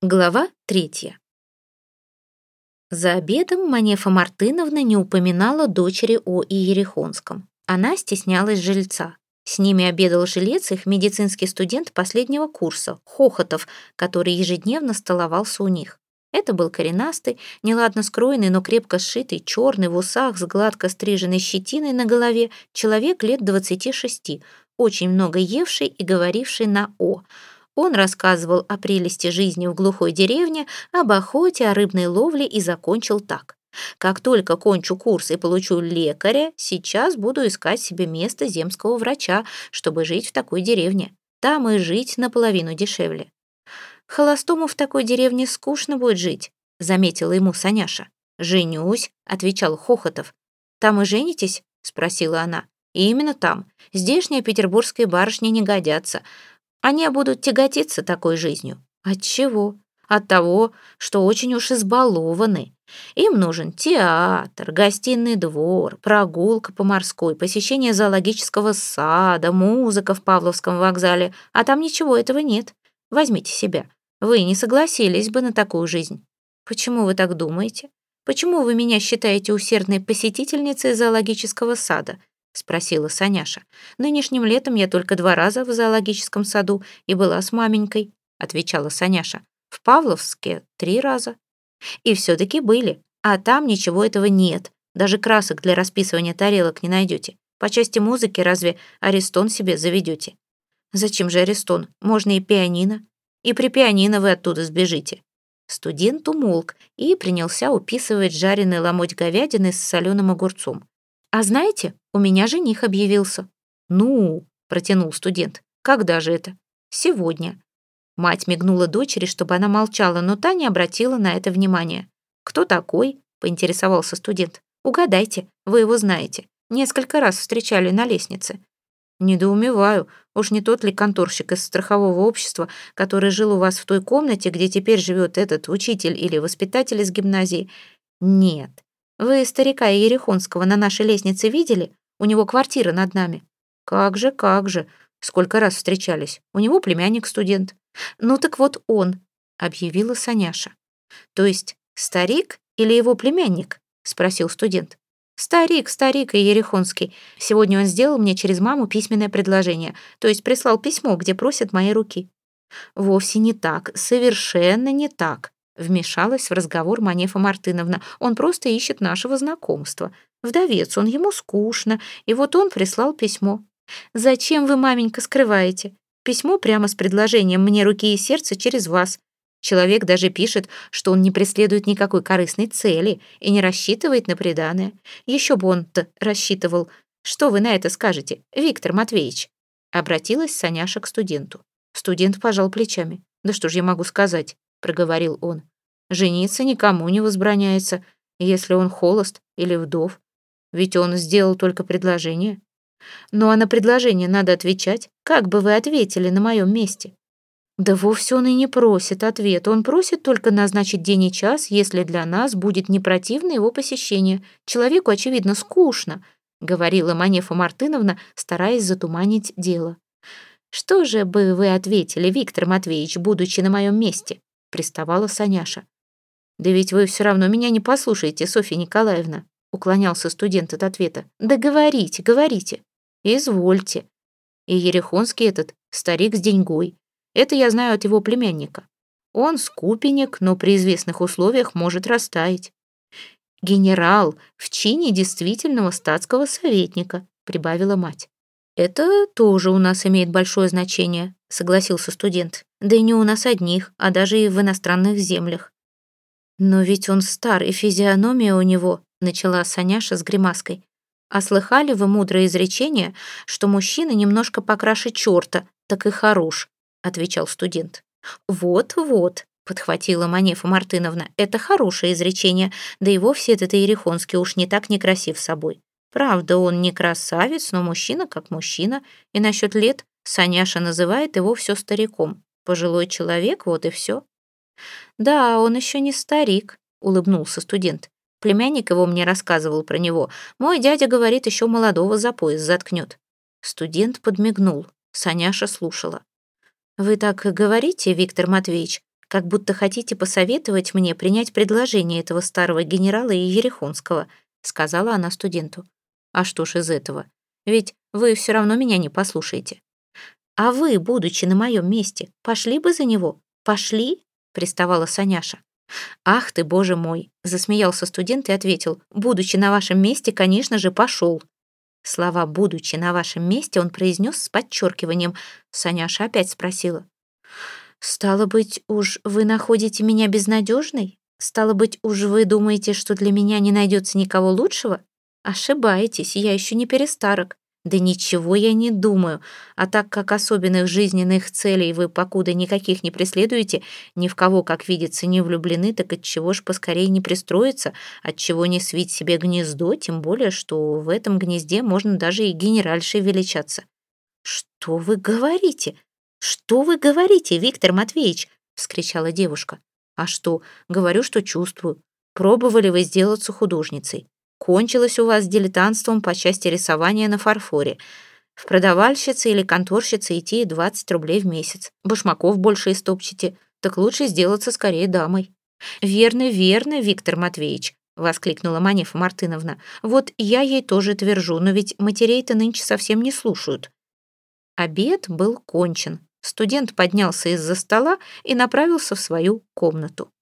Глава третья. За обедом Манефа Мартыновна не упоминала дочери о Иерихонском. Она стеснялась жильца. С ними обедал жилец, их медицинский студент последнего курса, Хохотов, который ежедневно столовался у них. Это был коренастый, неладно скроенный, но крепко сшитый, черный, в усах, с гладко стриженной щетиной на голове, человек лет 26, очень много евший и говоривший на «о». Он рассказывал о прелести жизни в глухой деревне, об охоте, о рыбной ловле и закончил так. «Как только кончу курс и получу лекаря, сейчас буду искать себе место земского врача, чтобы жить в такой деревне. Там и жить наполовину дешевле». «Холостому в такой деревне скучно будет жить», — заметила ему Саняша. «Женюсь», — отвечал Хохотов. «Там и женитесь?» — спросила она. И именно там. Здешние петербургские барышни не годятся. Они будут тяготиться такой жизнью. От чего? От того, что очень уж избалованы. Им нужен театр, гостиный двор, прогулка по морской, посещение зоологического сада, музыка в Павловском вокзале, а там ничего этого нет. Возьмите себя. Вы не согласились бы на такую жизнь. Почему вы так думаете? Почему вы меня считаете усердной посетительницей зоологического сада? — спросила Саняша. «Нынешним летом я только два раза в зоологическом саду и была с маменькой», — отвечала Саняша. «В Павловске три раза». «И все-таки были, а там ничего этого нет. Даже красок для расписывания тарелок не найдете. По части музыки разве Аристон себе заведете?» «Зачем же Аристон? Можно и пианино. И при пианино вы оттуда сбежите». Студент умолк и принялся уписывать жареный ломоть говядины с соленым огурцом. «А знаете, у меня жених объявился». «Ну», — протянул студент, — «когда же это?» «Сегодня». Мать мигнула дочери, чтобы она молчала, но та не обратила на это внимания. «Кто такой?» — поинтересовался студент. «Угадайте, вы его знаете. Несколько раз встречали на лестнице». «Недоумеваю, уж не тот ли конторщик из страхового общества, который жил у вас в той комнате, где теперь живет этот учитель или воспитатель из гимназии?» «Нет, вы старика Ерехонского на нашей лестнице видели? У него квартира над нами». «Как же, как же. Сколько раз встречались. У него племянник студент». «Ну так вот он», — объявила Саняша. «То есть старик или его племянник?» — спросил студент. «Старик, старик и Ерехонский. Сегодня он сделал мне через маму письменное предложение, то есть прислал письмо, где просит моей руки». «Вовсе не так, совершенно не так», Вмешалась в разговор Манефа Мартыновна. Он просто ищет нашего знакомства. Вдовец, он ему скучно, и вот он прислал письмо. «Зачем вы, маменька, скрываете? Письмо прямо с предложением «мне руки и сердце» через вас. Человек даже пишет, что он не преследует никакой корыстной цели и не рассчитывает на преданное. Еще бы он-то рассчитывал. Что вы на это скажете, Виктор Матвеевич?» Обратилась Саняша к студенту. Студент пожал плечами. «Да что ж я могу сказать?» — проговорил он. «Жениться никому не возбраняется, если он холост или вдов. Ведь он сделал только предложение. Ну а на предложение надо отвечать. Как бы вы ответили на моем месте?» «Да вовсе он и не просит ответа. Он просит только назначить день и час, если для нас будет не противно его посещение. Человеку, очевидно, скучно», — говорила Манефа Мартыновна, стараясь затуманить дело. «Что же бы вы ответили, Виктор Матвеевич, будучи на моем месте?» — приставала Саняша. «Да ведь вы все равно меня не послушаете, Софья Николаевна», — уклонялся студент от ответа. «Да говорите, говорите. Извольте. И Ерехонский этот старик с деньгой. Это я знаю от его племянника. Он скупенек, но при известных условиях может растаять. Генерал в чине действительного статского советника», — прибавила мать. «Это тоже у нас имеет большое значение», — согласился студент. «Да и не у нас одних, а даже и в иностранных землях». «Но ведь он стар, и физиономия у него», — начала Саняша с гримаской. «А слыхали вы мудрое изречение, что мужчина немножко покраше черта, так и хорош», — отвечал студент. «Вот-вот», — подхватила Манефа Мартыновна, «это хорошее изречение, да и вовсе этот Иерихонский уж не так некрасив собой. Правда, он не красавец, но мужчина как мужчина, и насчет лет Саняша называет его все стариком. Пожилой человек, вот и все. «Да, он еще не старик», — улыбнулся студент. Племянник его мне рассказывал про него. Мой дядя говорит, еще молодого за пояс заткнет. Студент подмигнул. Саняша слушала. «Вы так говорите, Виктор Матвеевич, как будто хотите посоветовать мне принять предложение этого старого генерала и Ерехонского», сказала она студенту. «А что ж из этого? Ведь вы все равно меня не послушаете». «А вы, будучи на моем месте, пошли бы за него? Пошли?» приставала Саняша. «Ах ты, боже мой!» — засмеялся студент и ответил. «Будучи на вашем месте, конечно же, пошел». Слова «будучи на вашем месте» он произнес с подчеркиванием. Саняша опять спросила. «Стало быть, уж вы находите меня безнадежной? Стало быть, уж вы думаете, что для меня не найдется никого лучшего? Ошибаетесь, я еще не перестарок. Да ничего я не думаю. А так как особенных жизненных целей вы покуда никаких не преследуете, ни в кого, как видится, не влюблены, так от чего ж поскорее не пристроиться, от чего не свить себе гнездо, тем более, что в этом гнезде можно даже и генеральшей величаться. Что вы говорите? Что вы говорите, Виктор Матвеевич? вскричала девушка. А что? Говорю, что чувствую. Пробовали вы сделаться художницей кончилось у вас дилетантством по части рисования на фарфоре. В продавальщице или конторщице идти 20 рублей в месяц. Башмаков больше истопчите. Так лучше сделаться скорее дамой». «Верно, верно, Виктор Матвеевич», — воскликнула Манефа Мартыновна. «Вот я ей тоже твержу, но ведь матерей-то нынче совсем не слушают». Обед был кончен. Студент поднялся из-за стола и направился в свою комнату.